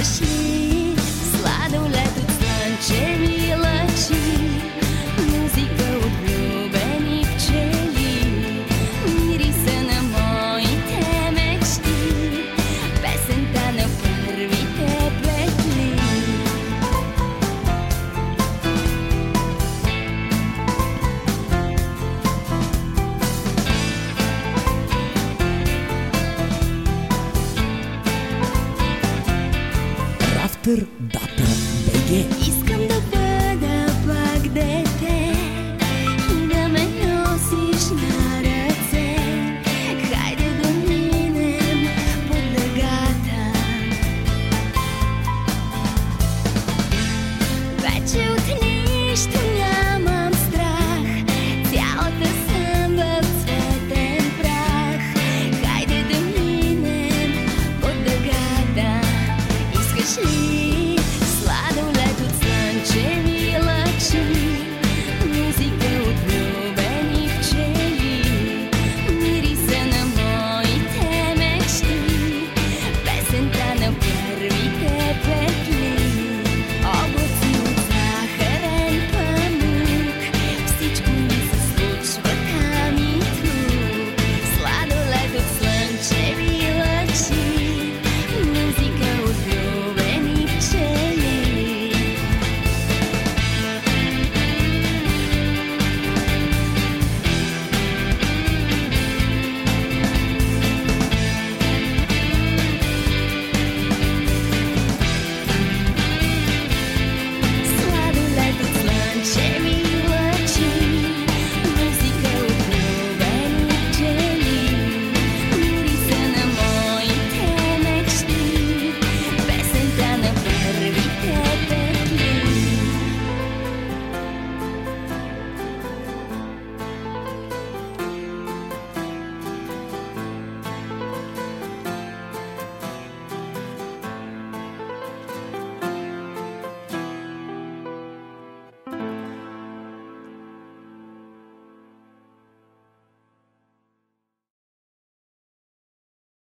especially BG.